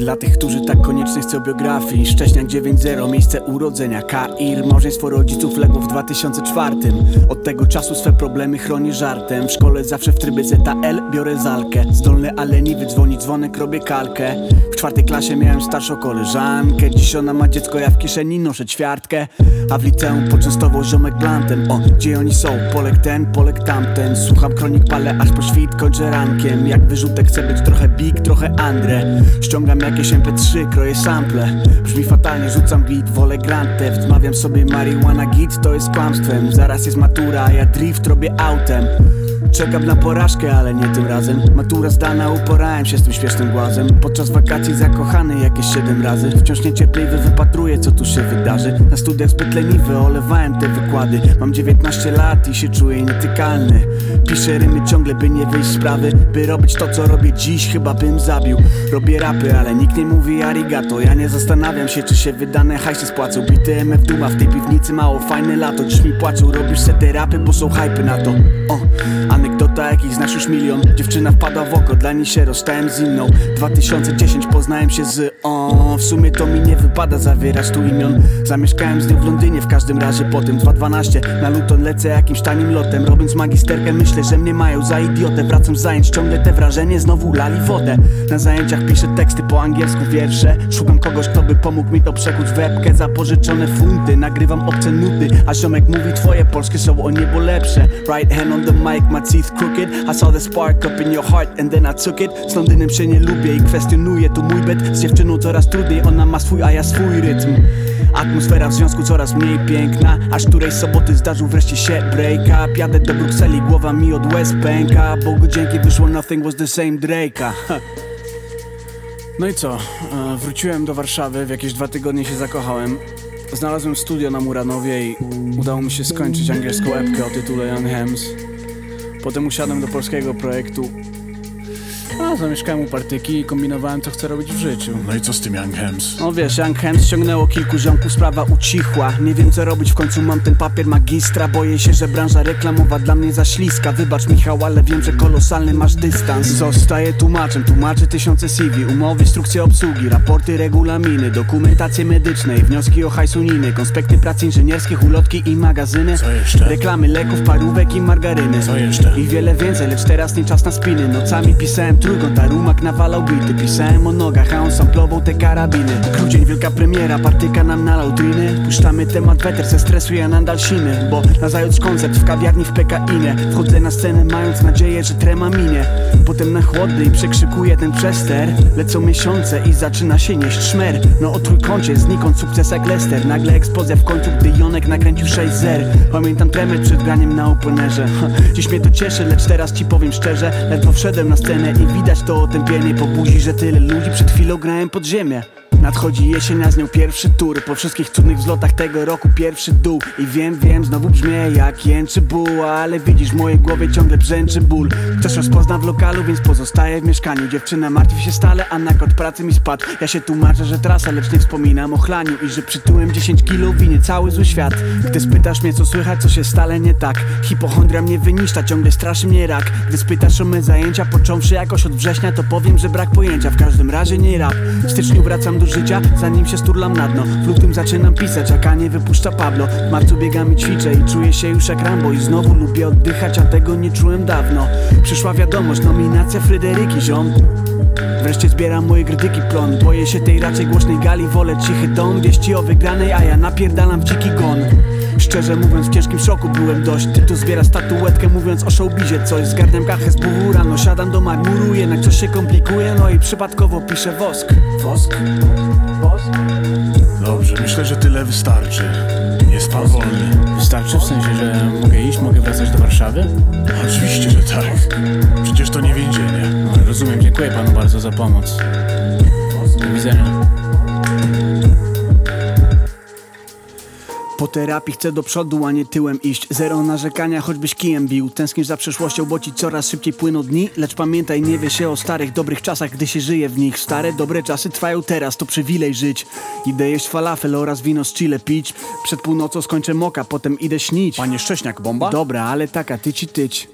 Dla tych, którzy tak koniecznie chcą biografii. Szcześniak 9-0, miejsce urodzenia. Kair, małżeństwo rodziców legło w 2004 Od tego czasu swe problemy chroni żartem. W szkole zawsze w trybie ZL biorę zalkę. Zdolny, ale nie dzwonić dzwonek, robię kalkę. W czwartej klasie miałem starszą koleżankę. Dziś ona ma dziecko, ja w kieszeni noszę ćwiartkę. A w liceum poczęstował ziomek blantem. O, gdzie oni są? Polek ten, Polek tamten. Słucham kronik, palę aż po świt, kończę rankiem. Jak wyrzutek chcę być trochę big, trochę Andre. Ściągam jakieś mp3, kroję sample. Brzmi fatalnie, rzucam beat, wolę Grand Theft Zmawiam sobie marihuana git, to jest kłamstwem. Zaraz jest matura, ja drift robię autem Czekam na porażkę, ale nie tym razem. Matura zdana, uporałem się z tym śmiesznym głazem. Podczas wakacji zakochany jakieś siedem razy. Wciąż niecierpliwy wypatruję, co tu się wydarzy. Na studiach zbyt leniwy, olewałem te wykłady. Mam 19 lat i się czuję nietykalny. Piszę rymy ciągle, by nie wyjść z sprawy. By robić to, co robię dziś, chyba bym zabił. Robię rapy, ale nikt nie mówi arigato. Ja nie zastanawiam się, czy się wydane hajsy spłacą. Bity MF Duma w tej piwnicy mało fajne lato. Dziś mi płaczą, robisz se te rapy, bo są na to. O, anegdota jakich znasz już milion. Dziewczyna wpadła w oko, dla niej się rozstałem z inną. 2010 poznałem się z o W sumie to mi nie wypada zawierać tu imion. Zamieszkałem z nią w Londynie w każdym razie Potem 2.12 na Luton lecę jakimś tanim lotem. Robiąc magisterkę myślę, że mnie mają za idiotę. Wracam z zajęć, ciągle te wrażenie Znowu lali wodę. Na zajęciach piszę teksty po angielsku, wiersze. Szukam kogoś, kto by pomógł mi to przekuć w webkę Za pożyczone funty, nagrywam obce nuty A ziomek mówi twoje polskie są o niebo lepsze. Right hand on the mic, my teeth crooked I saw the spark up in your heart and then I took it. Z Londynem się nie lubię i kwestionuję tu mój bet Z dziewczyną coraz trudniej, ona ma swój, a ja swój rytm. Atmosfera w związku coraz mniej piękna. Aż której soboty zdarzył wreszcie się break up. Jadę do Brukseli, głowa mi od łez pęka. Bogu dzięki wyszło Nothing was the same Drake'a. No i co? E, Wróciłem do Warszawy, w jakieś dwa tygodnie się zakochałem. Znalazłem studio na Muranowie i udało mi się skończyć angielską epkę o tytule Young Hems Potem usiadłem do polskiego projektu a zamieszkałem u partyki i kombinowałem co chcę robić w życiu. No i co z tym Young Hems? no wiesz, Young Hands ściągnęło kilku ziomków, sprawa ucichła. Nie wiem co robić, w końcu mam ten papier magistra. Boję się, że branża reklamowa dla mnie za śliska. Wybacz Michał, ale wiem, że kolosalny masz dystans. Zostaję tłumaczem, tłumaczę tysiące CV Umowy, instrukcje obsługi, raporty, regulaminy Dokumentacje medyczne i wnioski o hajsuniny Konspekty prac inżynierskich, ulotki i magazyny. Co jeszcze? Reklamy leków, parówek i margaryny. Co jeszcze? I wiele więcej, lecz teraz nie czas na spiny. Nocami pisałem trójkąt, a rumak nawalał bity Pisałem o nogach, a on samplował te karabiny. Grudzień, wielka premiera, partyka nam nalał driny. Puszczamy temat weter, ze stresu ja nadal siny Bo nazajutrz koncert w kawiarni w PKinie Wchodzę na scenę mając nadzieję, że trema minie. Potem na chłodny i przekrzykuję ten przester. Lecą miesiące i zaczyna się nieść szmer. No o trójkącie, znikąd sukces jak Lester. Nagle eksplozja w końcu, gdy Jonek nakręcił 6 zer. Pamiętam tremę przed graniem na openerze. Ha, Dziś mnie to cieszy, lecz teraz ci powiem szczerze Ledwo wszedłem na scenę i widać to otępienie po buzi Że tyle ludzi przed chwilą grałem pod ziemię Nadchodzi jesień, a z nią pierwszy tur. Po wszystkich cudnych wzlotach tego roku pierwszy dół. I wiem, wiem, znowu brzmię jak jęczy buła Ale widzisz, w mojej głowie ciągle brzęczy ból. Ktoś rozpozna w lokalu, więc pozostaje w mieszkaniu. Dziewczyna martwi się stale, a na kod pracy mi spadł. Ja się tłumaczę, że trasa, lecz nie wspominam o chlaniu I że przytyłem 10 kilo winie cały zły świat. Gdy spytasz mnie co słychać, co się stale nie tak. Hipochondria mnie wyniszcza, ciągle straszy mnie rak. Gdy spytasz o me zajęcia, począwszy jakoś od września To powiem, że brak pojęcia, w każdym razie nie rap. W styczniu wracam do życia, zanim się sturlam na dno. W lutym zaczynam pisać, a Kanie wypuszcza Pablo. W marcu biegam i ćwiczę i czuję się już jak Rambo. I znowu lubię oddychać, a tego nie czułem dawno. Przyszła wiadomość, nominacja Fryderyki, ziom. Wreszcie zbieram moje krytyki plon. Boję się tej raczej głośnej gali, wolę cichy dom Wieści o wygranej, a ja napierdalam w dziki gon Szczerze mówiąc w ciężkim szoku byłem dość Ty tu zbiera statuetkę mówiąc o showbizie coś Zgarniam kachę z buwu rano, siadam do marmuru Jednak coś się komplikuje, no i przypadkowo piszę wosk Wosk? Wosk? Dobrze, myślę, że tyle wystarczy. Jest pan wolny. Wystarczy w sensie, że mogę iść, mogę wracać do Warszawy? Oczywiście, że tak. Przecież to nie więzienie. No, rozumiem, dziękuję panu bardzo za pomoc Do widzenia Po terapii chcę do przodu, a nie tyłem iść. Zero narzekania, choćbyś kijem bił. Tęsknisz za przeszłością, bo ci coraz szybciej płyną dni. Lecz pamiętaj, nie wie się o starych, dobrych czasach, gdy się żyje w nich. Stare, dobre czasy trwają teraz, to przywilej żyć. Idę jeść falafel oraz wino z chile pić. Przed północą skończę moka, potem idę śnić. Panie Szcześniak, bomba? Dobra, ale taka tyci tyć